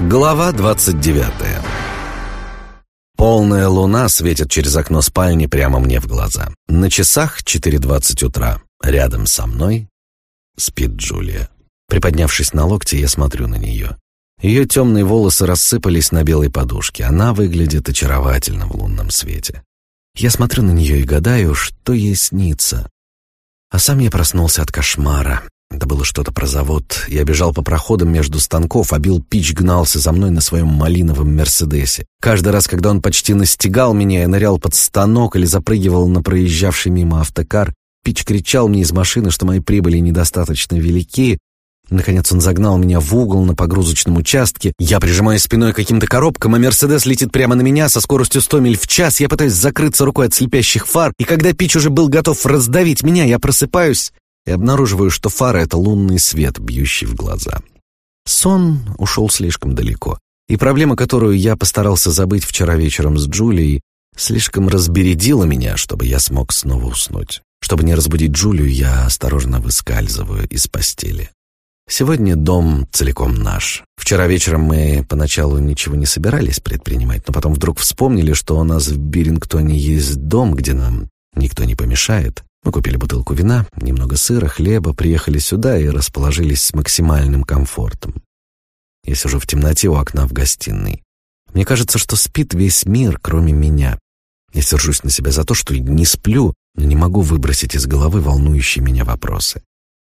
Глава 29 Полная луна светит через окно спальни прямо мне в глаза. На часах 4.20 утра. Рядом со мной спит Джулия. Приподнявшись на локте, я смотрю на нее. Ее темные волосы рассыпались на белой подушке. Она выглядит очаровательно в лунном свете. Я смотрю на нее и гадаю, что ей снится. А сам я проснулся от кошмара. Это было что-то про завод. Я бежал по проходам между станков, а Билл Пич гнался за мной на своем малиновом «Мерседесе». Каждый раз, когда он почти настигал меня, я нырял под станок или запрыгивал на проезжавший мимо автокар. Пич кричал мне из машины, что мои прибыли недостаточно велики, Наконец он загнал меня в угол на погрузочном участке. Я прижимаюсь спиной к каким-то коробкам, а Мерседес летит прямо на меня со скоростью 100 миль в час. Я пытаюсь закрыться рукой от слепящих фар, и когда Пич уже был готов раздавить меня, я просыпаюсь и обнаруживаю, что фара — это лунный свет, бьющий в глаза. Сон ушел слишком далеко, и проблема, которую я постарался забыть вчера вечером с Джулией, слишком разбередила меня, чтобы я смог снова уснуть. Чтобы не разбудить Джулию, я осторожно выскальзываю из постели. Сегодня дом целиком наш. Вчера вечером мы поначалу ничего не собирались предпринимать, но потом вдруг вспомнили, что у нас в Бирингтоне есть дом, где нам никто не помешает. Мы купили бутылку вина, немного сыра, хлеба, приехали сюда и расположились с максимальным комфортом. Я сижу в темноте у окна в гостиной. Мне кажется, что спит весь мир, кроме меня. Я сержусь на себя за то, что не сплю, но не могу выбросить из головы волнующие меня вопросы.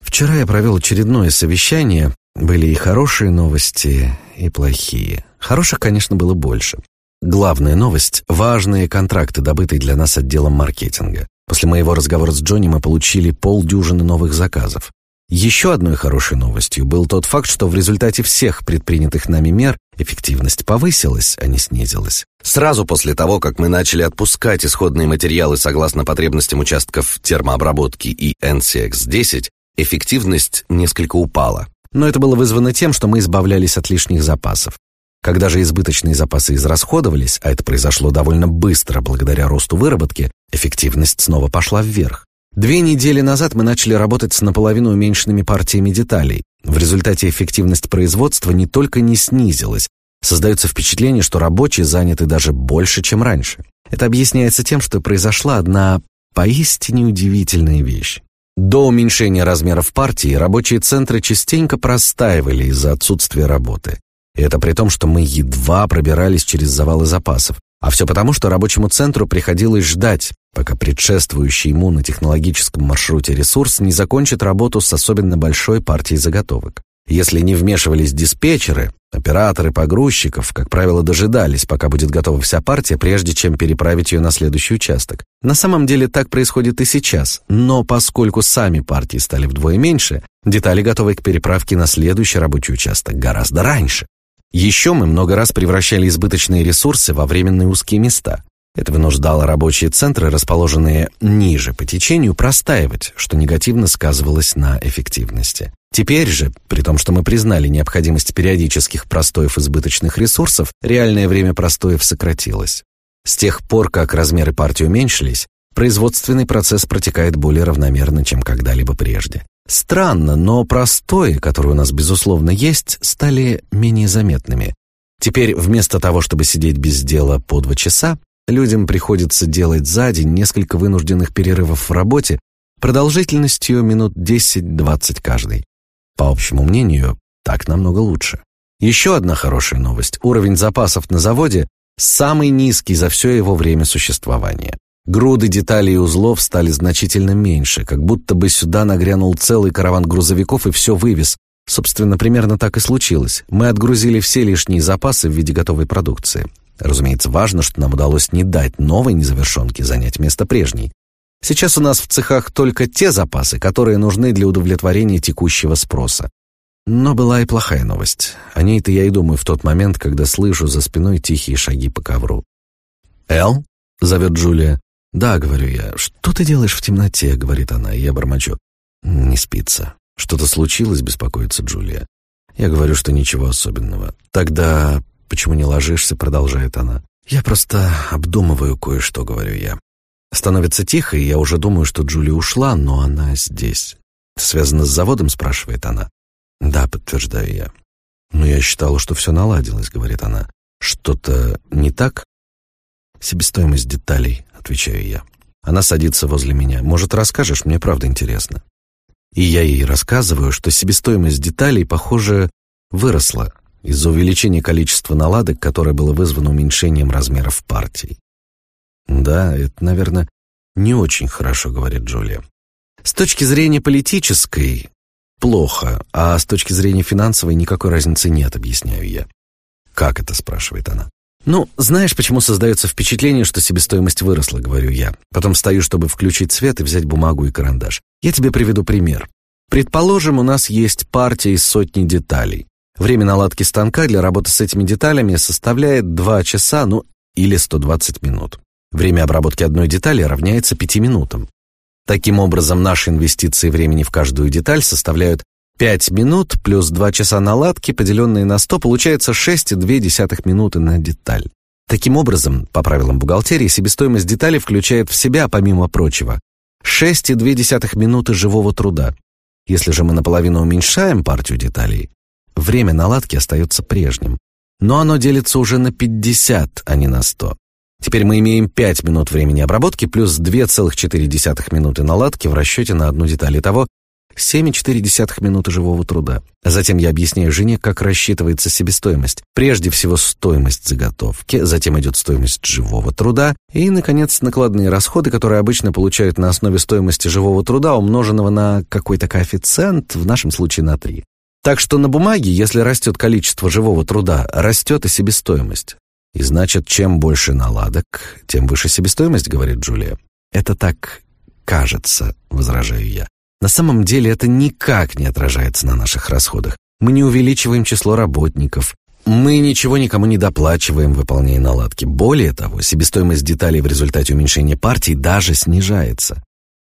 Вчера я провел очередное совещание. Были и хорошие новости, и плохие. Хороших, конечно, было больше. Главная новость – важные контракты, добытые для нас отделом маркетинга. После моего разговора с Джонни мы получили полдюжины новых заказов. Еще одной хорошей новостью был тот факт, что в результате всех предпринятых нами мер эффективность повысилась, а не снизилась. Сразу после того, как мы начали отпускать исходные материалы согласно потребностям участков термообработки и NCX-10, эффективность несколько упала. Но это было вызвано тем, что мы избавлялись от лишних запасов. Когда же избыточные запасы израсходовались, а это произошло довольно быстро благодаря росту выработки, эффективность снова пошла вверх. Две недели назад мы начали работать с наполовину уменьшенными партиями деталей. В результате эффективность производства не только не снизилась, создается впечатление, что рабочие заняты даже больше, чем раньше. Это объясняется тем, что произошла одна поистине удивительная вещь. До уменьшения размеров партии рабочие центры частенько простаивали из-за отсутствия работы. И это при том, что мы едва пробирались через завалы запасов. А все потому, что рабочему центру приходилось ждать, пока предшествующий ему на технологическом маршруте ресурс не закончит работу с особенно большой партией заготовок. Если не вмешивались диспетчеры, операторы погрузчиков, как правило, дожидались, пока будет готова вся партия, прежде чем переправить ее на следующий участок. На самом деле так происходит и сейчас, но поскольку сами партии стали вдвое меньше, детали готовы к переправке на следующий рабочий участок гораздо раньше. Еще мы много раз превращали избыточные ресурсы во временные узкие места. Это вынуждало рабочие центры, расположенные ниже по течению, простаивать, что негативно сказывалось на эффективности. Теперь же, при том, что мы признали необходимость периодических простоев избыточных ресурсов, реальное время простоев сократилось. С тех пор, как размеры партии уменьшились, производственный процесс протекает более равномерно, чем когда-либо прежде. Странно, но простои, которые у нас, безусловно, есть, стали менее заметными. Теперь вместо того, чтобы сидеть без дела по два часа, людям приходится делать за день несколько вынужденных перерывов в работе продолжительностью минут 10-20 каждый. По общему мнению, так намного лучше. Еще одна хорошая новость. Уровень запасов на заводе самый низкий за все его время существования. Груды деталей и узлов стали значительно меньше, как будто бы сюда нагрянул целый караван грузовиков и все вывез. Собственно, примерно так и случилось. Мы отгрузили все лишние запасы в виде готовой продукции. Разумеется, важно, что нам удалось не дать новой незавершенке занять место прежней. Сейчас у нас в цехах только те запасы, которые нужны для удовлетворения текущего спроса. Но была и плохая новость. О ней-то я и думаю в тот момент, когда слышу за спиной тихие шаги по ковру. «Эл?» — зовет Джулия. «Да», — говорю я. «Что ты делаешь в темноте?» — говорит она, и я бормочу. «Не спится». «Что-то случилось?» — беспокоится Джулия. Я говорю, что ничего особенного. «Тогда почему не ложишься?» — продолжает она. «Я просто обдумываю кое-что», — говорю я. Становится тихо, и я уже думаю, что Джули ушла, но она здесь. «Связано с заводом?» — спрашивает она. «Да», — подтверждаю я. «Но я считала, что все наладилось», — говорит она. «Что-то не так?» «Себестоимость деталей», — отвечаю я. Она садится возле меня. «Может, расскажешь? Мне правда интересно». И я ей рассказываю, что себестоимость деталей, похоже, выросла из-за увеличения количества наладок, которое было вызвано уменьшением размеров партий. «Да, это, наверное, не очень хорошо», — говорит Джулия. «С точки зрения политической — плохо, а с точки зрения финансовой никакой разницы нет», — объясняю я. «Как это?» — спрашивает она. «Ну, знаешь, почему создается впечатление, что себестоимость выросла?» — говорю я. Потом встаю, чтобы включить свет и взять бумагу и карандаш. Я тебе приведу пример. Предположим, у нас есть партия из сотни деталей. Время наладки станка для работы с этими деталями составляет 2 часа, ну, или 120 минут. Время обработки одной детали равняется 5 минутам. Таким образом, наши инвестиции времени в каждую деталь составляют 5 минут плюс 2 часа наладки, поделенные на 100, получается 6,2 минуты на деталь. Таким образом, по правилам бухгалтерии, себестоимость детали включает в себя, помимо прочего, 6,2 минуты живого труда. Если же мы наполовину уменьшаем партию деталей, время наладки остается прежним. Но оно делится уже на 50, а не на 100. Теперь мы имеем 5 минут времени обработки плюс 2,4 минуты наладки в расчете на одну деталь. Итого 7,4 минуты живого труда. Затем я объясняю жене, как рассчитывается себестоимость. Прежде всего стоимость заготовки, затем идет стоимость живого труда и, наконец, накладные расходы, которые обычно получают на основе стоимости живого труда, умноженного на какой-то коэффициент, в нашем случае на 3. Так что на бумаге, если растет количество живого труда, растет и себестоимость. И значит, чем больше наладок, тем выше себестоимость, говорит Джулия. Это так кажется, возражаю я. На самом деле это никак не отражается на наших расходах. Мы не увеличиваем число работников, мы ничего никому не доплачиваем, выполняя наладки. Более того, себестоимость деталей в результате уменьшения партий даже снижается.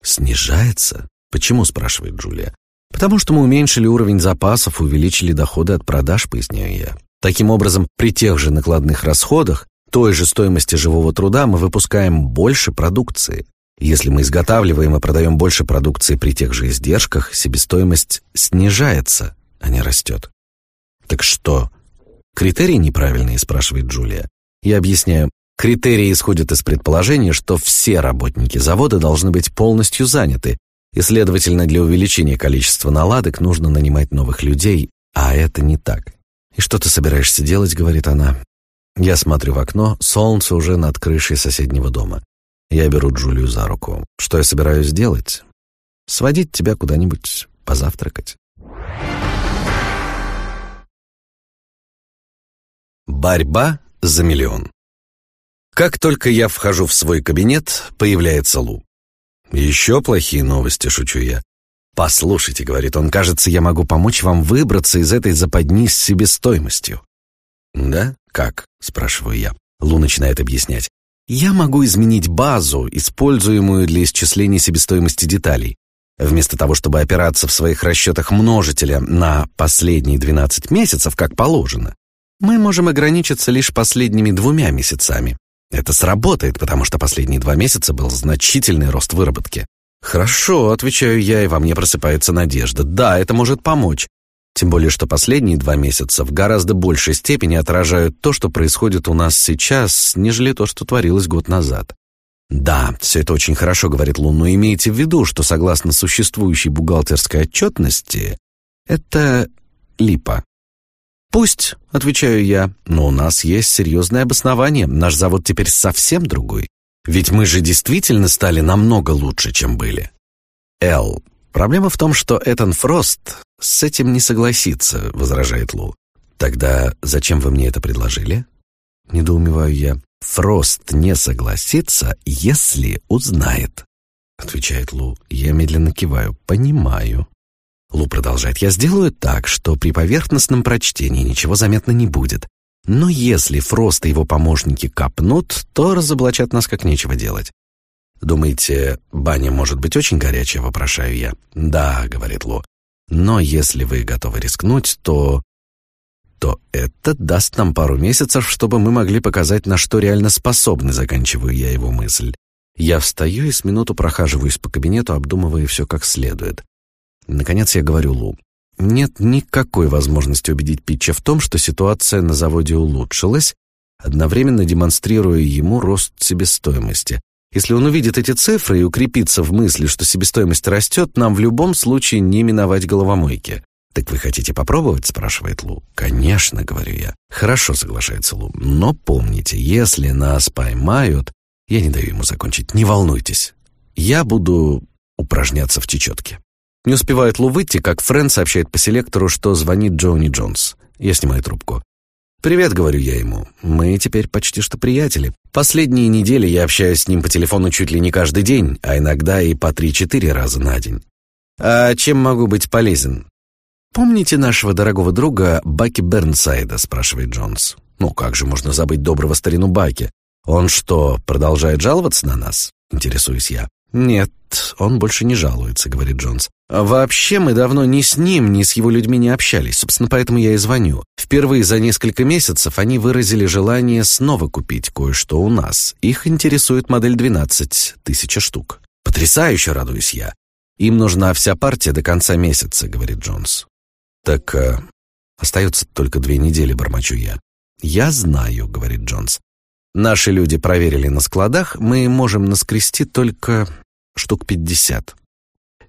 Снижается? Почему, спрашивает Джулия. Потому что мы уменьшили уровень запасов, увеличили доходы от продаж, поясняю я. Таким образом, при тех же накладных расходах, той же стоимости живого труда мы выпускаем больше продукции. Если мы изготавливаем и продаем больше продукции при тех же издержках, себестоимость снижается, а не растет. Так что? Критерии неправильные, спрашивает Джулия. Я объясняю. Критерии исходят из предположения, что все работники завода должны быть полностью заняты, и, следовательно, для увеличения количества наладок нужно нанимать новых людей, а это не так. «И что ты собираешься делать?» — говорит она. Я смотрю в окно, солнце уже над крышей соседнего дома. Я беру Джулию за руку. Что я собираюсь делать? Сводить тебя куда-нибудь позавтракать. Борьба за миллион. Как только я вхожу в свой кабинет, появляется Лу. «Еще плохие новости», — шучу я. «Послушайте», — говорит он, — «кажется, я могу помочь вам выбраться из этой западни с себестоимостью». «Да? Как?» — спрашиваю я. Лу начинает объяснять. Я могу изменить базу, используемую для исчисления себестоимости деталей. Вместо того, чтобы опираться в своих расчетах множителя на последние 12 месяцев, как положено, мы можем ограничиться лишь последними двумя месяцами. Это сработает, потому что последние два месяца был значительный рост выработки. «Хорошо», — отвечаю я, и во мне просыпается надежда. «Да, это может помочь. Тем более, что последние два месяца в гораздо большей степени отражают то, что происходит у нас сейчас, нежели то, что творилось год назад. Да, все это очень хорошо, говорит Лун, но имейте в виду, что согласно существующей бухгалтерской отчетности, это липа. Пусть, отвечаю я, но у нас есть серьезное обоснование. Наш завод теперь совсем другой. Ведь мы же действительно стали намного лучше, чем были. Эл, проблема в том, что Этан Фрост «С этим не согласится», — возражает Лу. «Тогда зачем вы мне это предложили?» Недоумеваю я. «Фрост не согласится, если узнает», — отвечает Лу. Я медленно киваю. «Понимаю». Лу продолжает. «Я сделаю так, что при поверхностном прочтении ничего заметно не будет. Но если Фрост и его помощники копнут, то разоблачат нас как нечего делать. «Думаете, баня может быть очень горячая?» — вопрошаю я. «Да», — говорит Лу. Но если вы готовы рискнуть, то... то это даст нам пару месяцев, чтобы мы могли показать, на что реально способны, заканчиваю я его мысль. Я встаю и с минуту прохаживаюсь по кабинету, обдумывая все как следует. Наконец я говорю Лу. Нет никакой возможности убедить Питча в том, что ситуация на заводе улучшилась, одновременно демонстрируя ему рост себестоимости. Если он увидит эти цифры и укрепится в мысли, что себестоимость растет, нам в любом случае не миновать головомойки. «Так вы хотите попробовать?» – спрашивает Лу. «Конечно», – говорю я. «Хорошо», – соглашается Лу. «Но помните, если нас поймают...» Я не даю ему закончить. «Не волнуйтесь. Я буду упражняться в чечетке». Не успевает Лу выйти, как Френ сообщает по селектору, что звонит Джонни Джонс. Я снимаю трубку. «Привет», — говорю я ему. «Мы теперь почти что приятели. Последние недели я общаюсь с ним по телефону чуть ли не каждый день, а иногда и по три-четыре раза на день. А чем могу быть полезен?» «Помните нашего дорогого друга Баки Бернсайда?» — спрашивает Джонс. «Ну, как же можно забыть доброго старину Баки? Он что, продолжает жаловаться на нас?» — интересуюсь я. «Нет, он больше не жалуется», — говорит Джонс. «Вообще мы давно ни с ним, ни с его людьми не общались, собственно, поэтому я и звоню. Впервые за несколько месяцев они выразили желание снова купить кое-что у нас. Их интересует модель 12, тысяча штук. Потрясающе радуюсь я. Им нужна вся партия до конца месяца», — говорит Джонс. «Так э, остается только две недели», — бормочу я. «Я знаю», — говорит Джонс. Наши люди проверили на складах, мы можем наскрести только штук пятьдесят.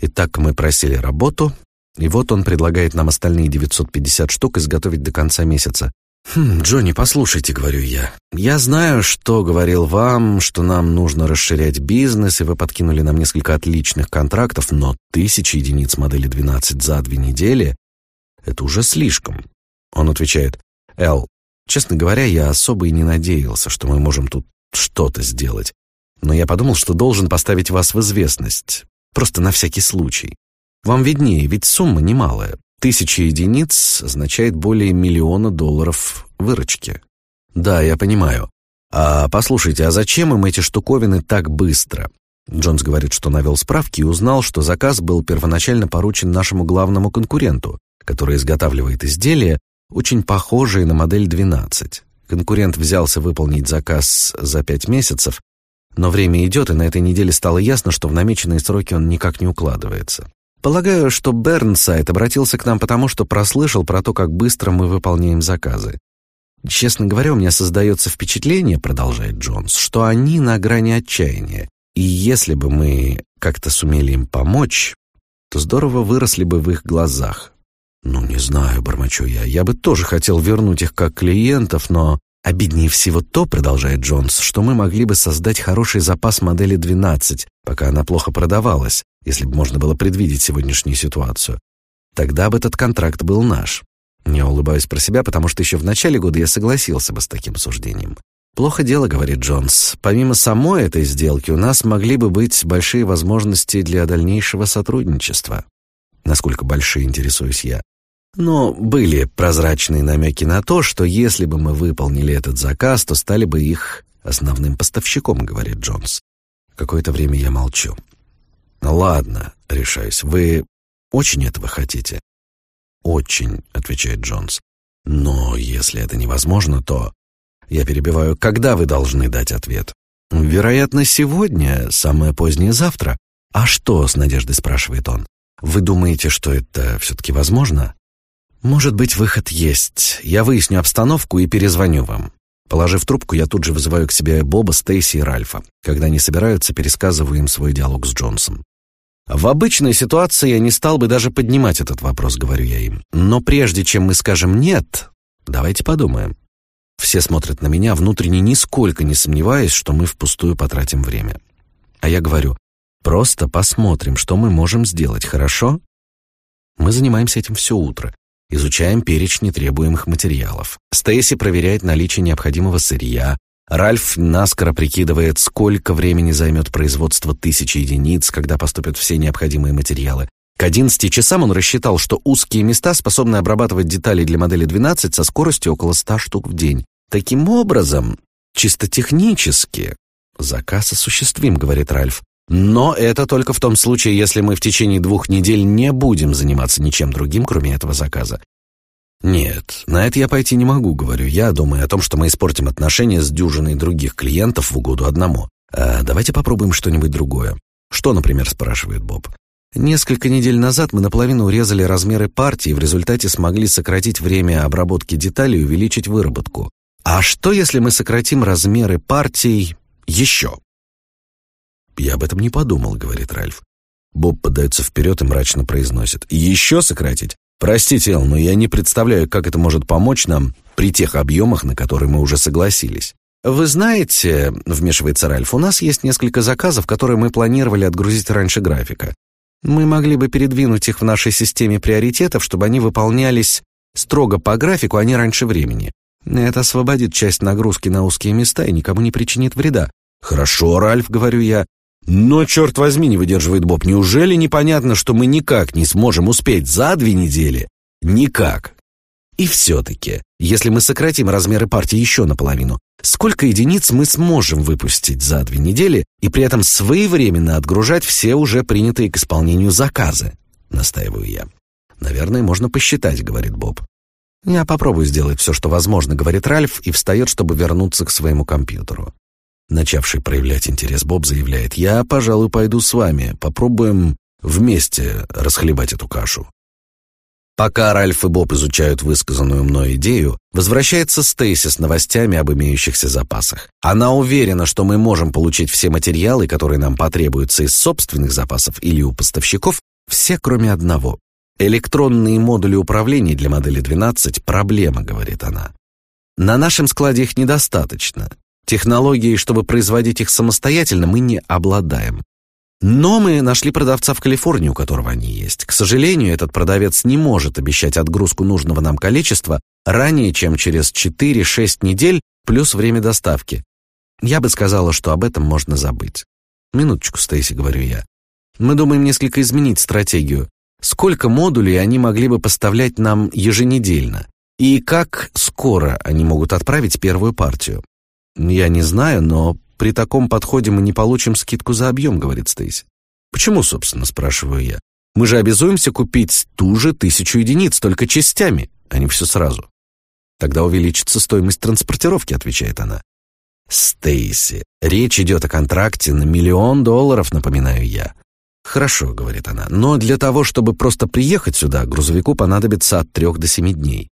Итак, мы просили работу, и вот он предлагает нам остальные 950 штук изготовить до конца месяца. «Хм, Джонни, послушайте», — говорю я. «Я знаю, что говорил вам, что нам нужно расширять бизнес, и вы подкинули нам несколько отличных контрактов, но тысячи единиц модели 12 за две недели — это уже слишком». Он отвечает, «Эл, Честно говоря, я особо и не надеялся, что мы можем тут что-то сделать. Но я подумал, что должен поставить вас в известность. Просто на всякий случай. Вам виднее, ведь сумма немалая. Тысяча единиц означает более миллиона долларов выручки. Да, я понимаю. А послушайте, а зачем им эти штуковины так быстро? Джонс говорит, что навел справки и узнал, что заказ был первоначально поручен нашему главному конкуренту, который изготавливает изделия, очень похожие на модель 12. Конкурент взялся выполнить заказ за пять месяцев, но время идет, и на этой неделе стало ясно, что в намеченные сроки он никак не укладывается. Полагаю, что Бернсайд обратился к нам потому, что прослышал про то, как быстро мы выполняем заказы. Честно говоря, у меня создается впечатление, продолжает Джонс, что они на грани отчаяния. И если бы мы как-то сумели им помочь, то здорово выросли бы в их глазах. «Ну, не знаю», — бормочу я. «Я бы тоже хотел вернуть их как клиентов, но...» «Обиднее всего то, — продолжает Джонс, — что мы могли бы создать хороший запас модели 12, пока она плохо продавалась, если бы можно было предвидеть сегодняшнюю ситуацию. Тогда бы этот контракт был наш». Я улыбаюсь про себя, потому что еще в начале года я согласился бы с таким суждением. «Плохо дело», — говорит Джонс. «Помимо самой этой сделки у нас могли бы быть большие возможности для дальнейшего сотрудничества». Насколько большие, интересуюсь я. Но были прозрачные намеки на то, что если бы мы выполнили этот заказ, то стали бы их основным поставщиком, говорит Джонс. Какое-то время я молчу. Ладно, решаюсь. Вы очень этого хотите? Очень, отвечает Джонс. Но если это невозможно, то я перебиваю. Когда вы должны дать ответ? Вероятно, сегодня, самое позднее завтра. А что? С надеждой спрашивает он. Вы думаете, что это все-таки возможно? Может быть, выход есть. Я выясню обстановку и перезвоню вам. Положив трубку, я тут же вызываю к себе Боба, Стейси и Ральфа. Когда они собираются, пересказываю им свой диалог с Джонсом. В обычной ситуации я не стал бы даже поднимать этот вопрос, говорю я им. Но прежде чем мы скажем «нет», давайте подумаем. Все смотрят на меня, внутренне нисколько не сомневаясь, что мы впустую потратим время. А я говорю, просто посмотрим, что мы можем сделать, хорошо? Мы занимаемся этим все утро. Изучаем перечни требуемых материалов. Стейси проверяет наличие необходимого сырья. Ральф наскоро прикидывает, сколько времени займет производство тысячи единиц, когда поступят все необходимые материалы. К 11 часам он рассчитал, что узкие места способны обрабатывать детали для модели 12 со скоростью около 100 штук в день. Таким образом, чисто технически, заказ осуществим, говорит Ральф. Но это только в том случае, если мы в течение двух недель не будем заниматься ничем другим, кроме этого заказа. Нет, на это я пойти не могу, говорю я, думая о том, что мы испортим отношения с дюжиной других клиентов в угоду одному. А давайте попробуем что-нибудь другое. Что, например, спрашивает Боб. Несколько недель назад мы наполовину урезали размеры партии в результате смогли сократить время обработки деталей и увеличить выработку. А что, если мы сократим размеры партий еще? «Я об этом не подумал», — говорит Ральф. Боб подается вперед и мрачно произносит. «Еще сократить? Простите, Эл, но я не представляю, как это может помочь нам при тех объемах, на которые мы уже согласились». «Вы знаете, — вмешивается Ральф, — у нас есть несколько заказов, которые мы планировали отгрузить раньше графика. Мы могли бы передвинуть их в нашей системе приоритетов, чтобы они выполнялись строго по графику, а не раньше времени. Это освободит часть нагрузки на узкие места и никому не причинит вреда. «Хорошо, Ральф», — говорю я. «Но, черт возьми, не выдерживает Боб, неужели непонятно, что мы никак не сможем успеть за две недели?» «Никак». И все-таки, если мы сократим размеры партии еще наполовину, сколько единиц мы сможем выпустить за две недели и при этом своевременно отгружать все уже принятые к исполнению заказы? Настаиваю я. «Наверное, можно посчитать», — говорит Боб. «Я попробую сделать все, что возможно», — говорит Ральф и встает, чтобы вернуться к своему компьютеру. Начавший проявлять интерес Боб заявляет, «Я, пожалуй, пойду с вами. Попробуем вместе расхлебать эту кашу». Пока Ральф и Боб изучают высказанную мной идею, возвращается Стейси с новостями об имеющихся запасах. Она уверена, что мы можем получить все материалы, которые нам потребуются из собственных запасов или у поставщиков, все кроме одного. Электронные модули управления для модели 12 – проблема, говорит она. На нашем складе их недостаточно. Технологии, чтобы производить их самостоятельно, мы не обладаем. Но мы нашли продавца в Калифорнии, у которого они есть. К сожалению, этот продавец не может обещать отгрузку нужного нам количества ранее, чем через 4-6 недель плюс время доставки. Я бы сказала, что об этом можно забыть. Минуточку, Стейси, говорю я. Мы думаем несколько изменить стратегию. Сколько модулей они могли бы поставлять нам еженедельно? И как скоро они могут отправить первую партию? Я не знаю, но при таком подходе мы не получим скидку за объем, говорит Стейси. Почему, собственно, спрашиваю я. Мы же обязуемся купить ту же тысячу единиц, только частями, а не все сразу. Тогда увеличится стоимость транспортировки, отвечает она. Стейси, речь идет о контракте на миллион долларов, напоминаю я. «Хорошо», — говорит она, — «но для того, чтобы просто приехать сюда, грузовику понадобится от трех до семи дней».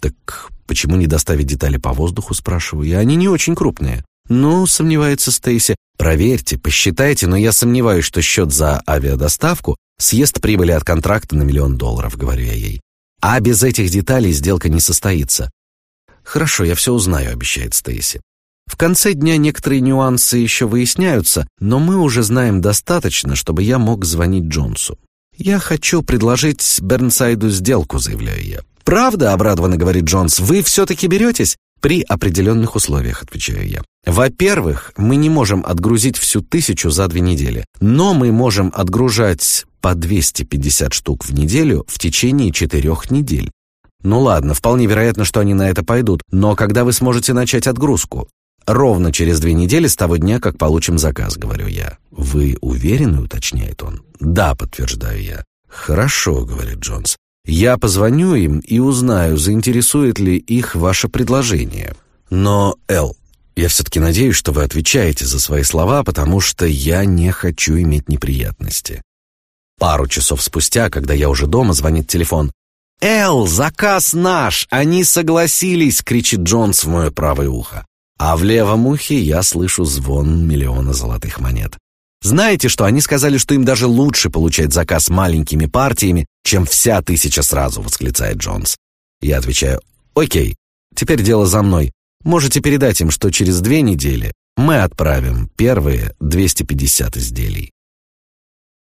«Так почему не доставить детали по воздуху?» — спрашиваю я. «Они не очень крупные». «Ну», — сомневается Стейси, — «проверьте, посчитайте, но я сомневаюсь, что счет за авиадоставку съест прибыли от контракта на миллион долларов», — говорю я ей. «А без этих деталей сделка не состоится». «Хорошо, я все узнаю», — обещает Стейси. В конце дня некоторые нюансы еще выясняются, но мы уже знаем достаточно, чтобы я мог звонить Джонсу. «Я хочу предложить Бернсайду сделку», — заявляю я. «Правда?» — обрадованно говорит Джонс. «Вы все-таки беретесь?» «При определенных условиях», — отвечаю я. «Во-первых, мы не можем отгрузить всю тысячу за две недели, но мы можем отгружать по 250 штук в неделю в течение четырех недель. Ну ладно, вполне вероятно, что они на это пойдут, но когда вы сможете начать отгрузку? Ровно через две недели с того дня, как получим заказ, говорю я. Вы уверены, уточняет он. Да, подтверждаю я. Хорошо, говорит Джонс. Я позвоню им и узнаю, заинтересует ли их ваше предложение. Но, Эл, я все-таки надеюсь, что вы отвечаете за свои слова, потому что я не хочу иметь неприятности. Пару часов спустя, когда я уже дома, звонит телефон. «Эл, заказ наш! Они согласились!» — кричит Джонс в мое правое ухо а в левом ухе я слышу звон миллиона золотых монет. Знаете что, они сказали, что им даже лучше получать заказ маленькими партиями, чем вся тысяча сразу, восклицает Джонс. Я отвечаю, окей, теперь дело за мной. Можете передать им, что через две недели мы отправим первые 250 изделий.